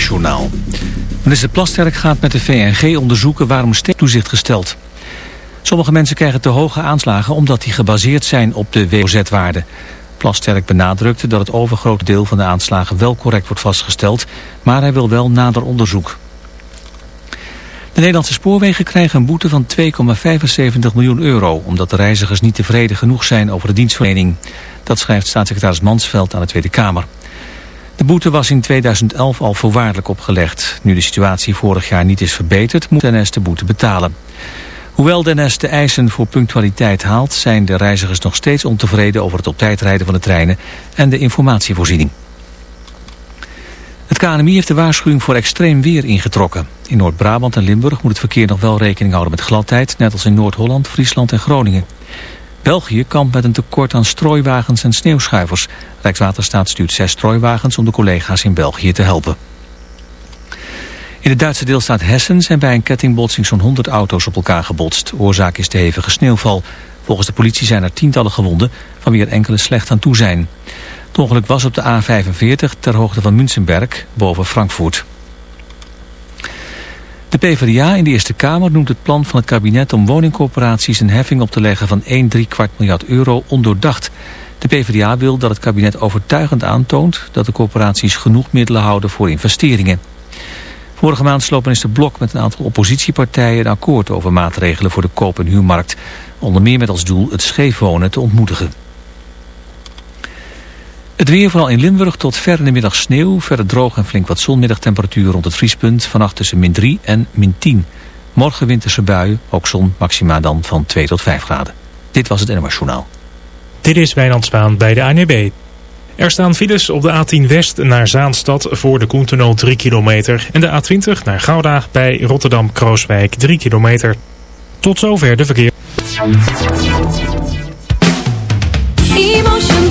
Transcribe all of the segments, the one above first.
NOS-journaal. Minister Plasterk gaat met de VNG onderzoeken waarom toezicht gesteld. Sommige mensen krijgen te hoge aanslagen omdat die gebaseerd zijn op de WOZ-waarde. Plasterk benadrukte dat het overgrote deel van de aanslagen wel correct wordt vastgesteld, maar hij wil wel nader onderzoek. De Nederlandse spoorwegen krijgen een boete van 2,75 miljoen euro... omdat de reizigers niet tevreden genoeg zijn over de dienstverlening. Dat schrijft staatssecretaris Mansveld aan de Tweede Kamer. De boete was in 2011 al voorwaardelijk opgelegd. Nu de situatie vorig jaar niet is verbeterd, moet NS de boete betalen. Hoewel de NS de eisen voor punctualiteit haalt... zijn de reizigers nog steeds ontevreden over het op tijd rijden van de treinen... en de informatievoorziening. Het KNMI heeft de waarschuwing voor extreem weer ingetrokken. In Noord-Brabant en Limburg moet het verkeer nog wel rekening houden met gladheid... net als in Noord-Holland, Friesland en Groningen. België kampt met een tekort aan strooiwagens en sneeuwschuivers. Rijkswaterstaat stuurt zes strooiwagens om de collega's in België te helpen. In de Duitse deelstaat Hessen zijn bij een kettingbotsing zo'n 100 auto's op elkaar gebotst. Oorzaak is de hevige sneeuwval. Volgens de politie zijn er tientallen gewonden, van wie er enkele slecht aan toe zijn. Het ongeluk was op de A45 ter hoogte van Münzenberg, boven Frankfurt. De PvdA in de Eerste Kamer noemt het plan van het kabinet om woningcorporaties een heffing op te leggen van 1 3 kwart miljard euro ondoordacht. De PvdA wil dat het kabinet overtuigend aantoont dat de corporaties genoeg middelen houden voor investeringen. Vorige maand sloot minister Blok met een aantal oppositiepartijen een akkoord over maatregelen voor de koop- en huurmarkt. Onder meer met als doel het scheefwonen te ontmoedigen. Het weer vooral in Limburg tot ver in de middag sneeuw. Verder droog en flink wat zonmiddagtemperatuur rond het vriespunt. Vannacht tussen min 3 en min 10. Morgen winterse buien, ook zon, maxima dan van 2 tot 5 graden. Dit was het NMS Journaal. Dit is Wijnand Zwaan bij de ANB. Er staan files op de A10 West naar Zaanstad voor de Koentunnel 3 kilometer. En de A20 naar Gouda bij Rotterdam-Krooswijk 3 kilometer. Tot zover de verkeer. Emotion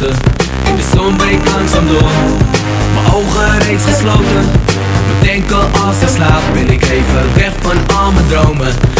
nachten. De zon breekt langzaam door, mijn ogen reeds gesloten. Bedenken als ik slaap, ben ik even weg van al mijn dromen.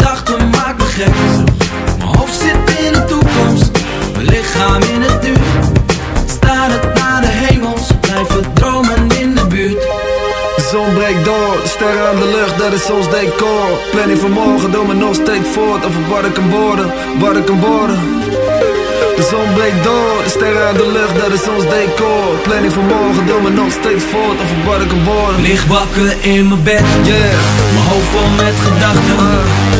gedachten maken me gek. Mijn hoofd zit in de toekomst, mijn lichaam in het nu. Staar het naar de hemels, blijven dromen in de buurt. De zon breekt dat is ons decor. Planning van morgen, doe me nog steeds voort. Over wat ik kan worden, wat ik kan worden De zon breekt door, de sterren uit de lucht, dat is ons decor. Planning van morgen, doe me nog steeds voort. Over wat ik kan worden Licht wakker in mijn bed, yeah. Mijn hoofd vol met gedachten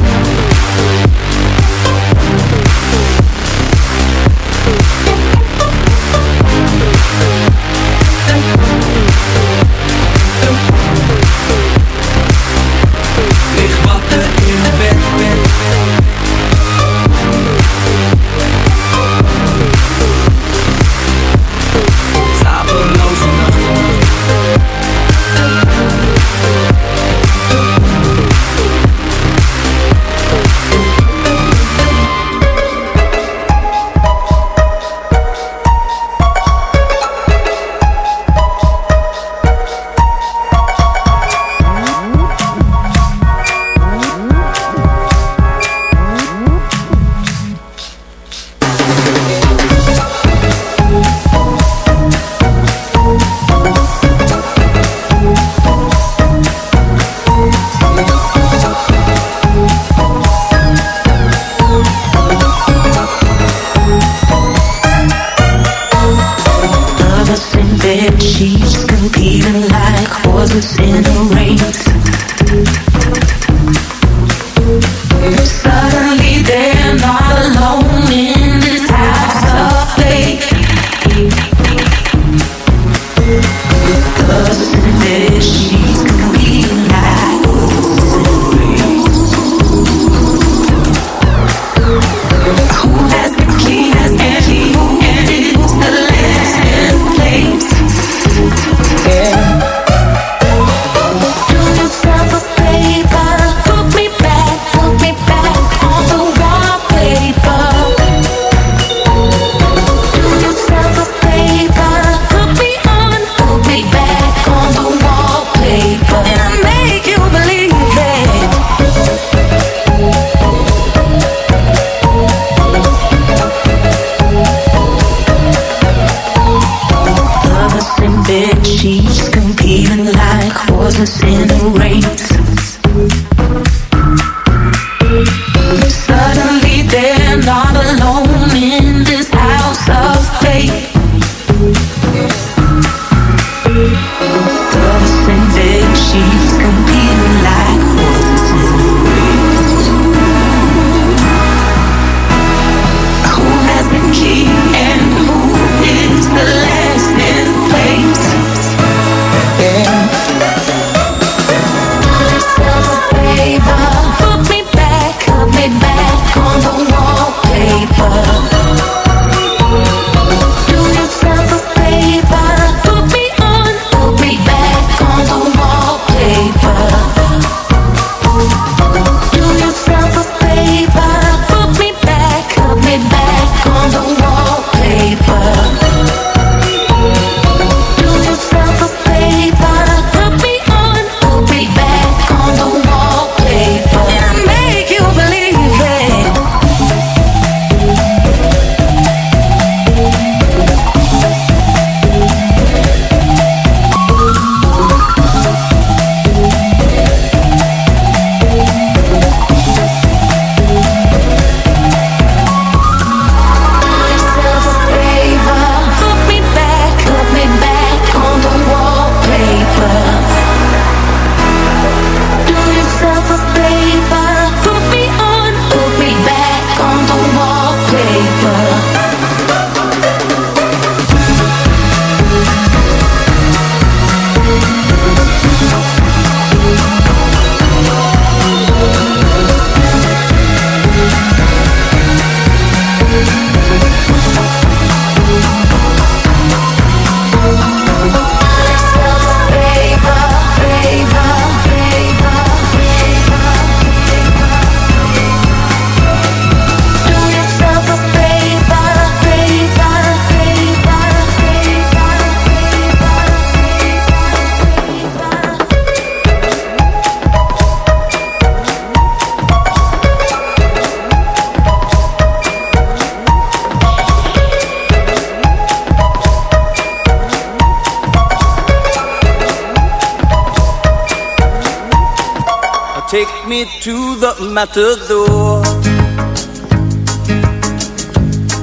matador.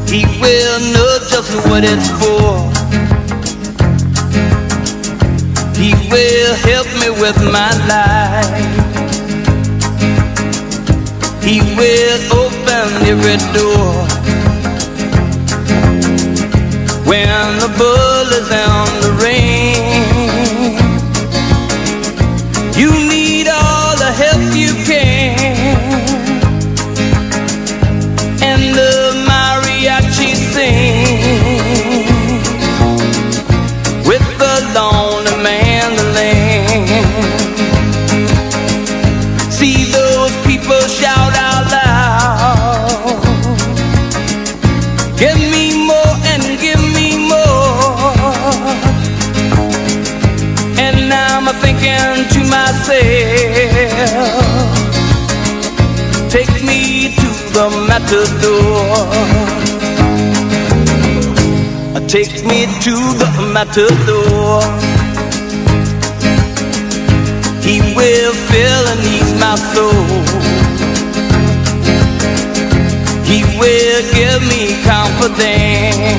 He will know just what it's for. He will help me with my life. He will open every door. Thinking to myself, take me to the matador. Take me to the matador. He will fill and ease my soul. He will give me confidence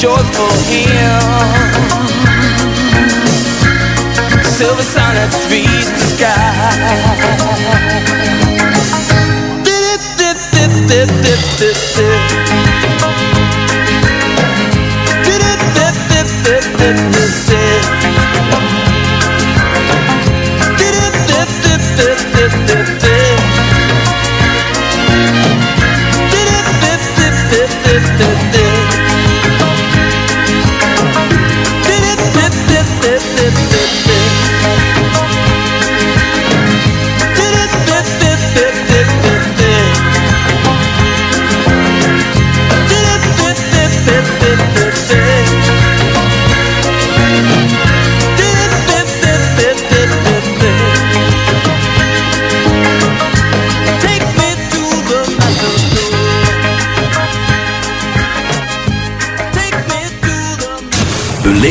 joyful hymns. Silver sonnets reach the sky. Dip, dip, dip, dip, dip, dip. Dip, dip, dip, dip, dip, dip, dip.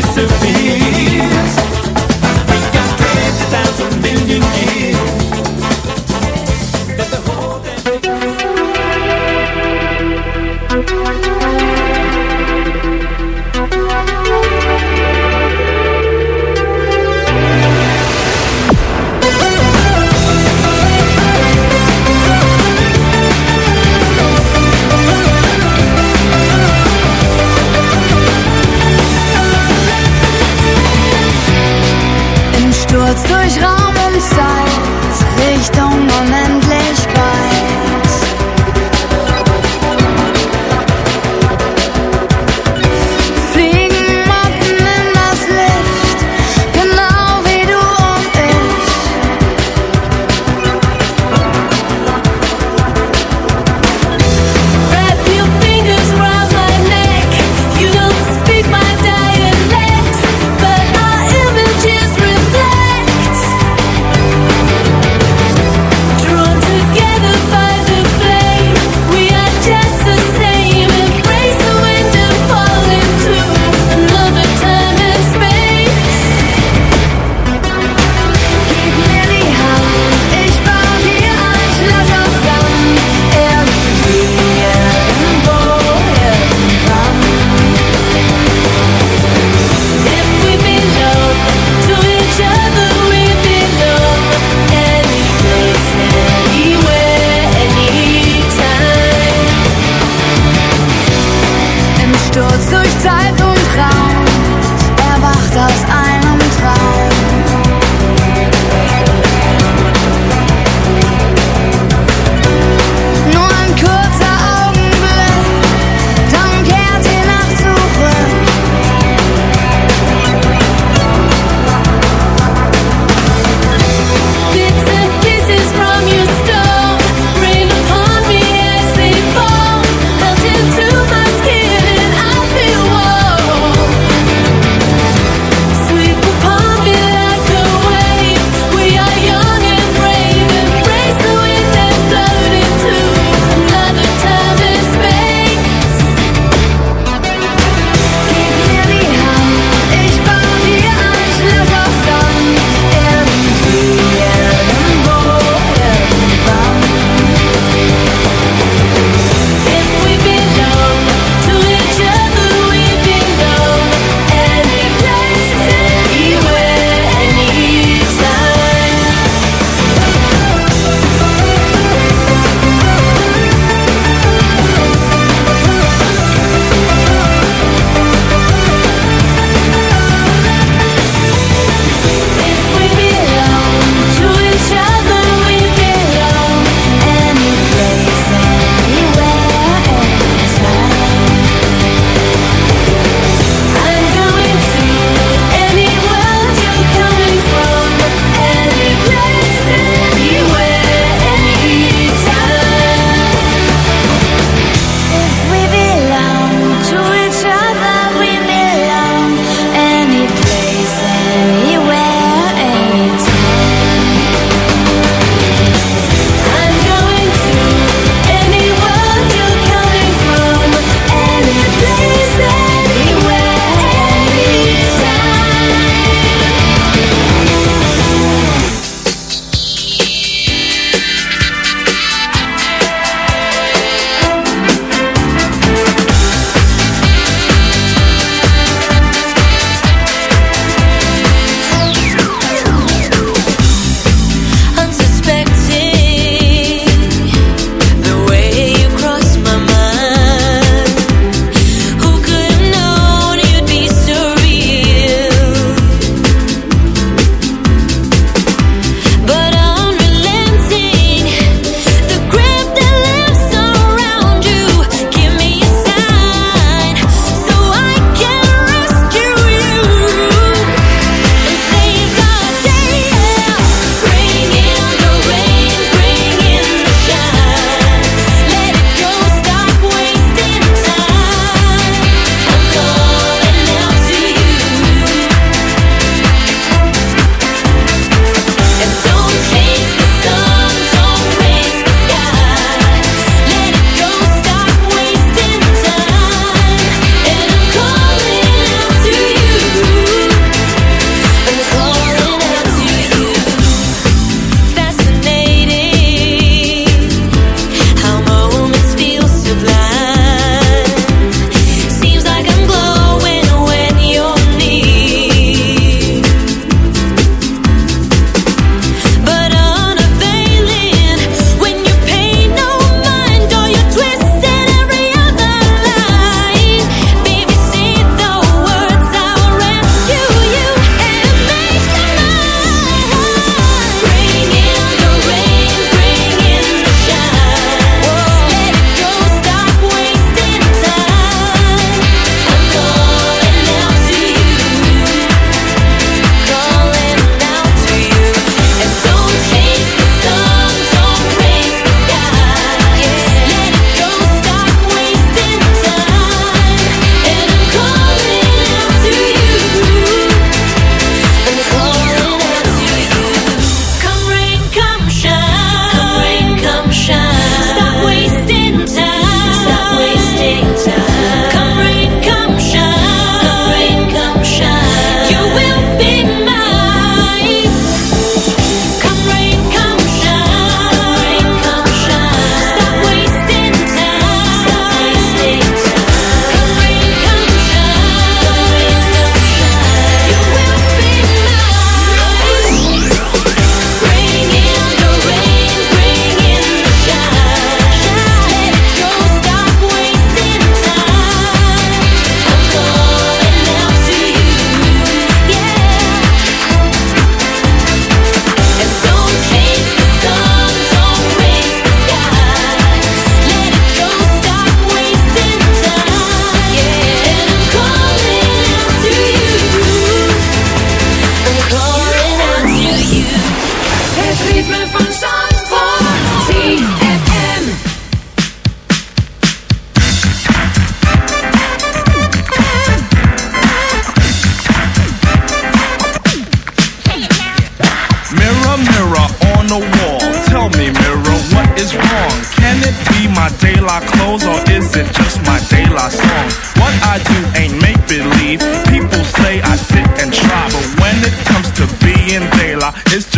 disappear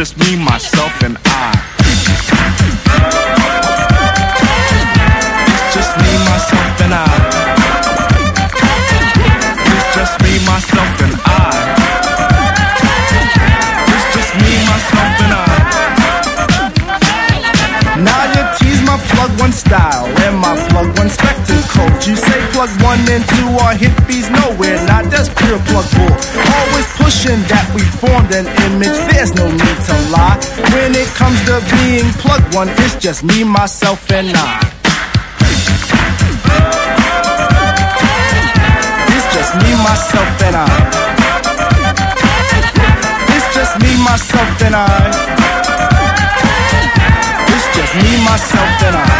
just me, myself, and I. It's just me, myself, and I. It's just me, myself, and I. It's just me, myself, and I. Now you tease my plug one style and my plug one spectacles. You say plug one and two are hippies nowhere. Not that's pure plug bull. Always pushing that we formed an image. When it comes to being plugged one, it's just me, myself, and I. It's just me, myself, and I. It's just me, myself, and I. It's just me, myself, and I.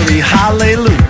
Glory, hallelujah.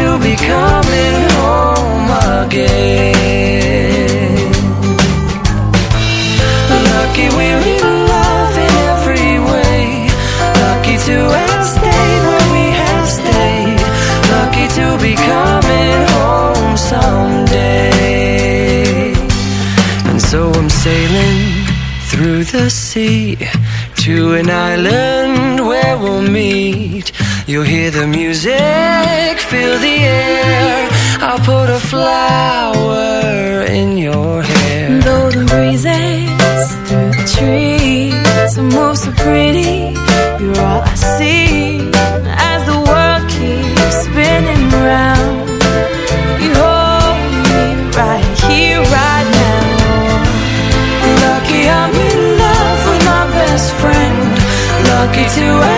to be coming home again. Lucky we're in love in every way. Lucky to have stayed where we have stayed. Lucky to be coming home someday. And so I'm sailing through the sea to an island where we'll meet You'll hear the music, feel the air. I'll put a flower in your hair. Though the breezes through the trees move so pretty, you're all I see. As the world keeps spinning round, you hold me right here, right now. Lucky I'm in love with my best friend. Lucky to